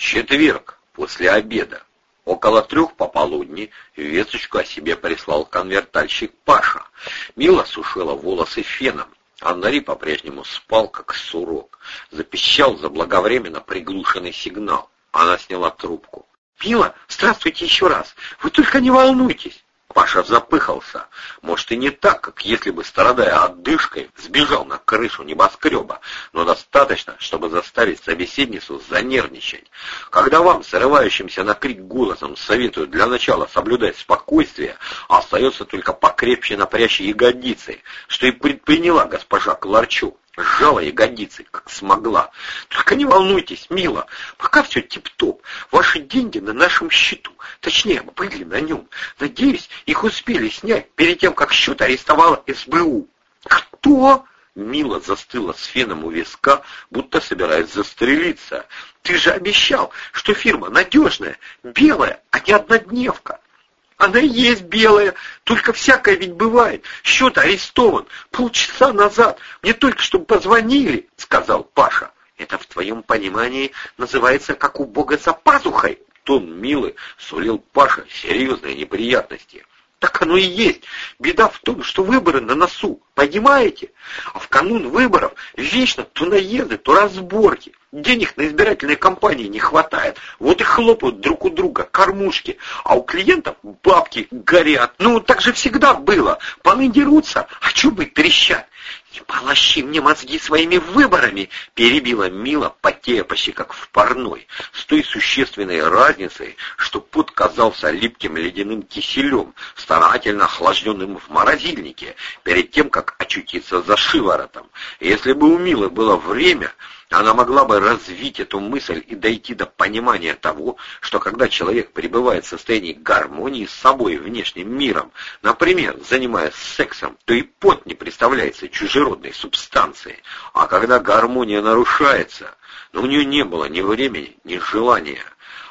Четверг, после обеда. Около трех пополудни весточку о себе прислал конвертальщик Паша. Мила сушила волосы феном. Аннари по-прежнему спал, как сурок. Запищал заблаговременно приглушенный сигнал. Она сняла трубку. «Мила, здравствуйте еще раз. Вы только не волнуйтесь. Паша запыхался. Может, и не так, как если бы, страдая отдышкой, сбежал на крышу небоскреба, но достаточно, чтобы заставить собеседницу занервничать. Когда вам, срывающимся на крик голосом, советуют для начала соблюдать спокойствие, остается только покрепче напрячь ягодицы, что и предприняла госпожа Кларчук сжала ягодицы, как смогла. Только не волнуйтесь, мило, пока все тип-топ. Ваши деньги на нашем счету, точнее, были на нем. Надеюсь, их успели снять перед тем, как счет арестовала СБУ. Кто? Мила застыла с феном у виска, будто собираясь застрелиться. Ты же обещал, что фирма надежная, белая, а не однодневка. Она и есть белая, только всякое ведь бывает. Счет арестован полчаса назад. Мне только что позвонили, сказал Паша. Это в твоем понимании называется как у Бога за пазухой. Тон Милы сулил Паша серьезные неприятности. Так оно и есть. Беда в том, что выборы на носу, понимаете? А в канун выборов вечно то наезды, то разборки. Денег на избирательные кампании не хватает. Вот и хлопают друг у друга кормушки. А у клиентов бабки горят. Ну, так же всегда было. Паны дерутся, а что бы трещать? «Не полощи мне мозги своими выборами!» — перебила Мила, потея почти как в парной, с той существенной разницей, что пот казался липким ледяным киселем, старательно охлажденным в морозильнике, перед тем, как очутиться за шиворотом. Если бы у Милы было время, она могла бы развить эту мысль и дойти до понимания того, что когда человек пребывает в состоянии гармонии с собой и внешним миром, например, занимаясь сексом, то и пот не представляется чужеродной субстанцией, а когда гармония нарушается, но у нее не было ни времени, ни желания.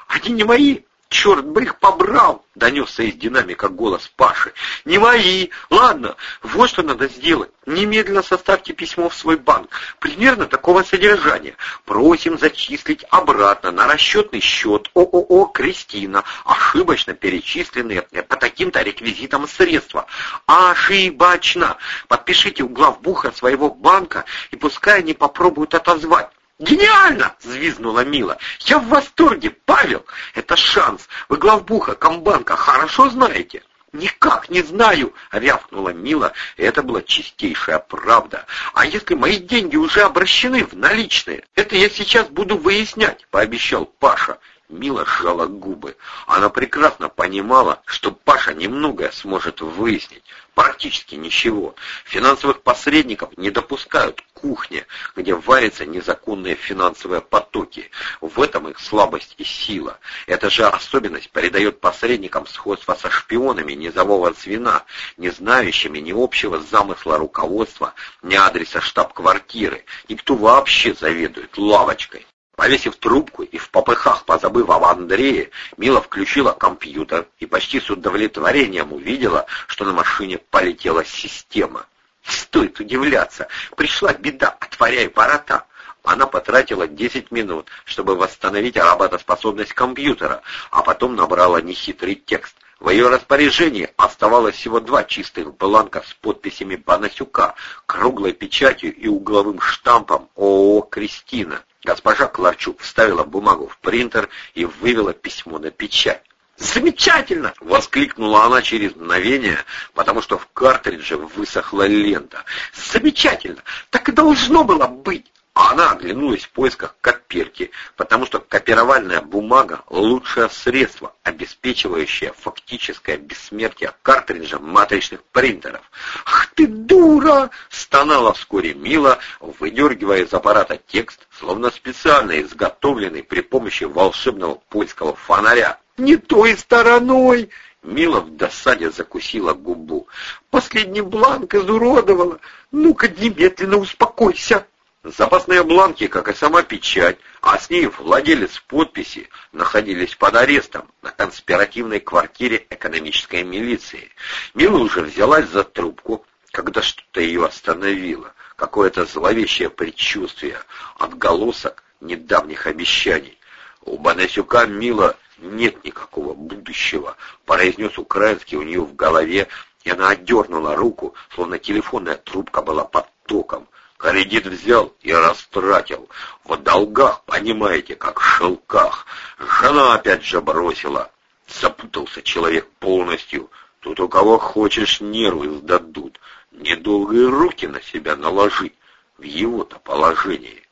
«Они не мои!» «Черт бы их побрал!» — донесся из динамика голос Паши. «Не мои! Ладно, вот что надо сделать. Немедленно составьте письмо в свой банк. Примерно такого содержания. Просим зачислить обратно на расчетный счет ООО «Кристина» ошибочно перечисленные по таким-то реквизитам средства. Ошибочно! Подпишите у главбуха своего банка и пускай они попробуют отозвать. «Гениально!» — взвизгнула Мила. «Я в восторге, Павел! Это шанс! Вы главбуха комбанка хорошо знаете!» «Никак не знаю!» — рявкнула Мила, и это была чистейшая правда. «А если мои деньги уже обращены в наличные? Это я сейчас буду выяснять», — пообещал Паша. Мила сжала губы. Она прекрасно понимала, что Паша немногое сможет выяснить. Практически ничего. Финансовых посредников не допускают к кухне, где варятся незаконные финансовые потоки. В этом их слабость и сила. Эта же особенность передает посредникам сходство со шпионами низового звена, не знающими ни общего замысла руководства, ни адреса штаб-квартиры, и кто вообще заведует лавочкой. Повесив трубку и в попыхах позабыв об Андрее, Мила включила компьютер и почти с удовлетворением увидела, что на машине полетела система. Стоит удивляться, пришла беда, отворяй ворота. Она потратила 10 минут, чтобы восстановить работоспособность компьютера, а потом набрала нехитрый текст. В ее распоряжении оставалось всего два чистых бланка с подписями Банасюка, круглой печатью и угловым штампом ООО «Кристина». Госпожа Кларчук вставила бумагу в принтер и вывела письмо на печать. «Замечательно!» — воскликнула она через мгновение, потому что в картридже высохла лента. «Замечательно! Так и должно было быть!» А она оглянулась в поисках копирки, потому что копировальная бумага — лучшее средство, обеспечивающее фактическое бессмертие картриджа матричных принтеров. «Ах ты дура!» — стонала вскоре Мила, выдергивая из аппарата текст, словно специально изготовленный при помощи волшебного польского фонаря. «Не той стороной!» Мила в досаде закусила губу. «Последний бланк изуродовала! Ну-ка, немедленно успокойся!» Запасные бланки, как и сама печать, а с ней владелец подписи, находились под арестом на конспиративной квартире экономической милиции. Мила уже взялась за трубку, когда что-то ее остановило, какое-то зловещее предчувствие, отголосок недавних обещаний. У Банасюка Мила нет никакого будущего, произнес украинский у нее в голове, и она отдернула руку, словно телефонная трубка была под током. Кредит взял и растратил. В долгах, понимаете, как в шелках. Жена опять же бросила. Запутался человек полностью. Тут у кого хочешь нервы сдадут. Недолгие руки на себя наложить. В его-то положении.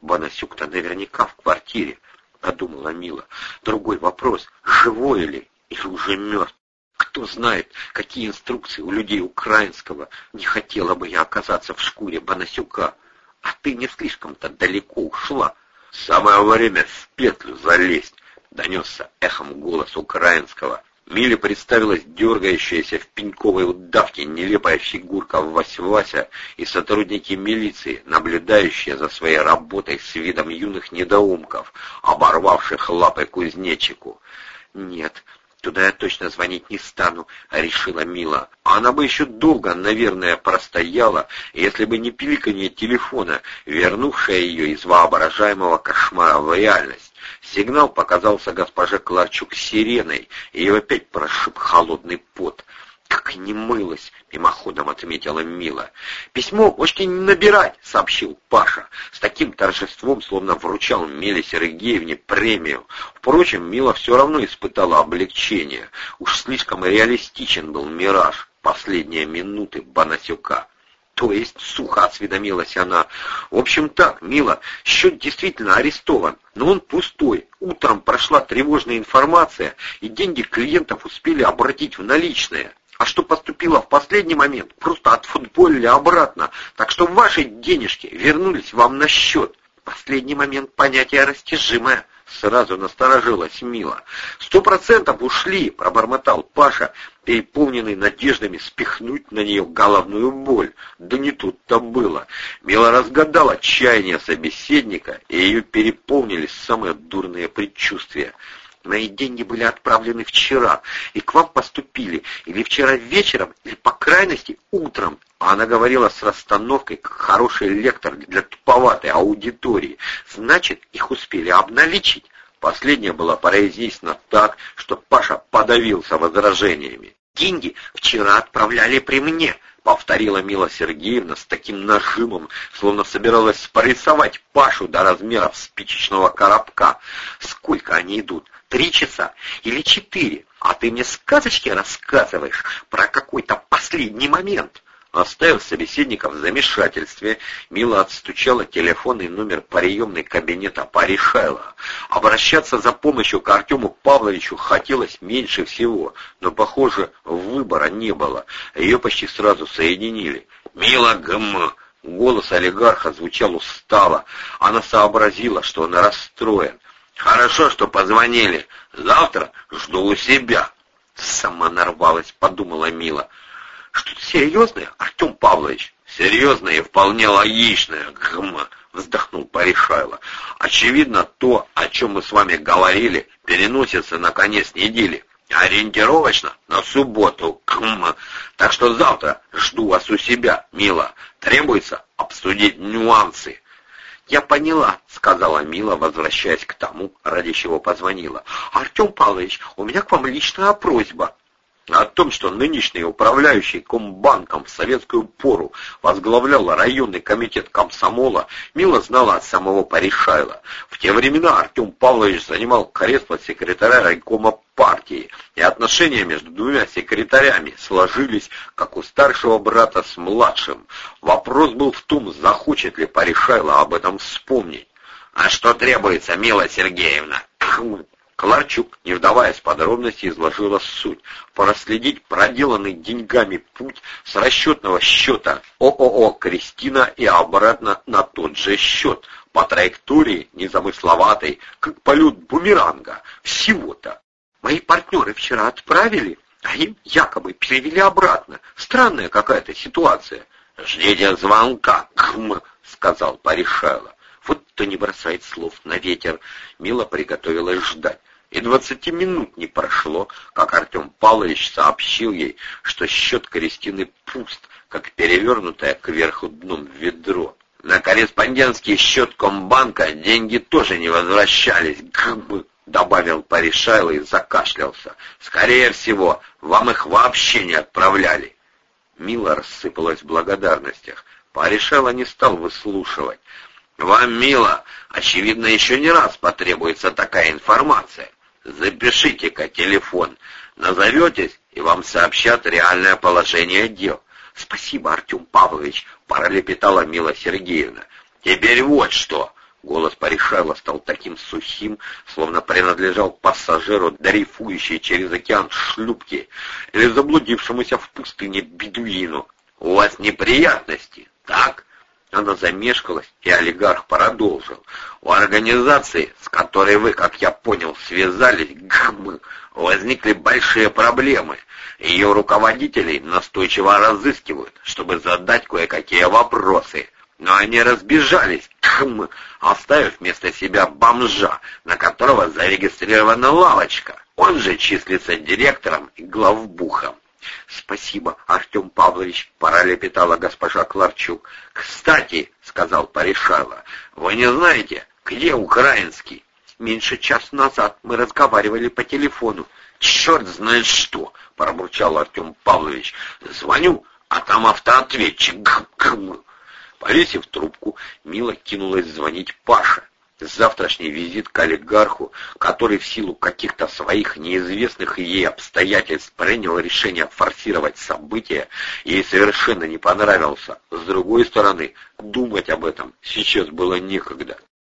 Банасюк-то наверняка в квартире, подумала Мила. Другой вопрос, живой ли или уже мертв? Кто знает, какие инструкции у людей украинского. Не хотела бы я оказаться в шкуре Банасюка. А ты не слишком-то далеко ушла. Самое время в петлю залезть, донесся эхом голос украинского. Миле представилась дергающаяся в пеньковой удавке нелепая фигурка Вась-Вася и сотрудники милиции, наблюдающие за своей работой с видом юных недоумков, оборвавших лапы кузнечику. «Нет, Туда я точно звонить не стану, решила Мила. Она бы еще долго, наверное, простояла, если бы не пиликанье телефона, вернувшее ее из воображаемого кошмара в реальность. Сигнал показался госпоже Кларчук сиреной, и ее опять прошиб холодный пот. «Как и не мылась!» — мимоходом отметила Мила. «Письмо можете не набирать!» — сообщил Паша. С таким торжеством, словно вручал Миле Сергеевне премию. Впрочем, Мила все равно испытала облегчение. Уж слишком реалистичен был мираж. Последние минуты Банасюка. То есть, сухо осведомилась она. В общем так, Мила, счет действительно арестован, но он пустой. Утром прошла тревожная информация, и деньги клиентов успели обратить в наличные а что поступило в последний момент, просто отфутболили обратно, так что ваши денежки вернулись вам на счет. Последний момент понятие растяжимое. Сразу насторожилась Мила. «Сто процентов ушли!» — пробормотал Паша, переполненный надеждами спихнуть на нее головную боль. Да не тут-то было. Мила разгадала чаяние собеседника, и ее переполнили самые дурные предчувствия. Мои деньги были отправлены вчера, и к вам поступили или вчера вечером, или, по крайности, утром. А она говорила с расстановкой, как хороший лектор для туповатой аудитории. Значит, их успели обналичить. Последнее было произнесено так, что Паша подавился возражениями. «Деньги вчера отправляли при мне», — повторила Мила Сергеевна с таким нажимом, словно собиралась порисовать Пашу до размеров спичечного коробка. «Сколько они идут? Три часа или четыре, а ты мне сказочки рассказываешь про какой-то последний момент. Оставив собеседника в замешательстве, Мила отстучала телефонный номер приемной кабинета Паришайла. Обращаться за помощью к Артему Павловичу хотелось меньше всего, но, похоже, выбора не было. Ее почти сразу соединили. «Мила ГМ!» Голос олигарха звучал устало. Она сообразила, что он расстроен. Хорошо, что позвонили. Завтра жду у себя. Сама нарвалась, подумала Мила. Что-то серьезное, Артем Павлович? Серьезное и вполне логичное, гм, вздохнул Паришайло. Очевидно, то, о чем мы с вами говорили, переносится на конец недели. Ориентировочно на субботу, гм. Так что завтра жду вас у себя, Мила. Требуется обсудить нюансы. «Я поняла», — сказала Мила, возвращаясь к тому, ради чего позвонила. «Артем Павлович, у меня к вам личная просьба». О том, что нынешний управляющий Комбанком в советскую пору возглавлял районный комитет комсомола, Мила знала от самого Паришайла. В те времена Артем Павлович занимал кресло секретаря райкома партии, и отношения между двумя секретарями сложились, как у старшего брата с младшим. Вопрос был в том, захочет ли Паришайло об этом вспомнить. «А что требуется, Мила Сергеевна?» Кларчук, не вдаваясь в подробности, изложила суть. Проследить проделанный деньгами путь с расчетного счета ООО «Кристина» и обратно на тот же счет, по траектории незамысловатой, как полет бумеранга, всего-то. Мои партнеры вчера отправили, а им якобы перевели обратно. Странная какая-то ситуация. «Ждите звонка, кхм», — сказал Паришайло. Вот кто не бросает слов на ветер. Мила приготовилась ждать. И двадцати минут не прошло, как Артем Павлович сообщил ей, что счет Кристины пуст, как перевернутое кверху дном ведро. На корреспондентский счет Комбанка деньги тоже не возвращались. Гм, добавил Паришайло и закашлялся. Скорее всего, вам их вообще не отправляли. Мила рассыпалась в благодарностях. Паришайло не стал выслушивать. Вам, Мила, очевидно, еще не раз потребуется такая информация. Запишите-ка телефон. Назоветесь, и вам сообщат реальное положение дел. «Спасибо, Артем Павлович», — пролепетала Мила Сергеевна. «Теперь вот что!» Голос Паришайла стал таким сухим, словно принадлежал пассажиру, дрейфующей через океан шлюпки или заблудившемуся в пустыне бедуину. «У вас неприятности, так?» Она замешкалась, и олигарх продолжил. «У организации, с которой вы, как я понял, связались, гм, возникли большие проблемы. Ее руководителей настойчиво разыскивают, чтобы задать кое-какие вопросы. Но они разбежались, хм, оставив вместо себя бомжа, на которого зарегистрирована лавочка. Он же числится директором и главбухом. «Спасибо, Артем Павлович», — пролепетала госпожа Кларчук. «Кстати», — сказал Паришайло, — «вы не знаете, где украинский?» «Меньше час назад мы разговаривали по телефону». «Черт знает что!» — пробурчал Артем Павлович. «Звоню, а там автоответчик. Гм -гм. Повесив трубку, Мила кинулась звонить Паше. Завтрашний визит к олигарху, который в силу каких-то своих неизвестных ей обстоятельств принял решение форсировать события, ей совершенно не понравился. С другой стороны, думать об этом сейчас было некогда.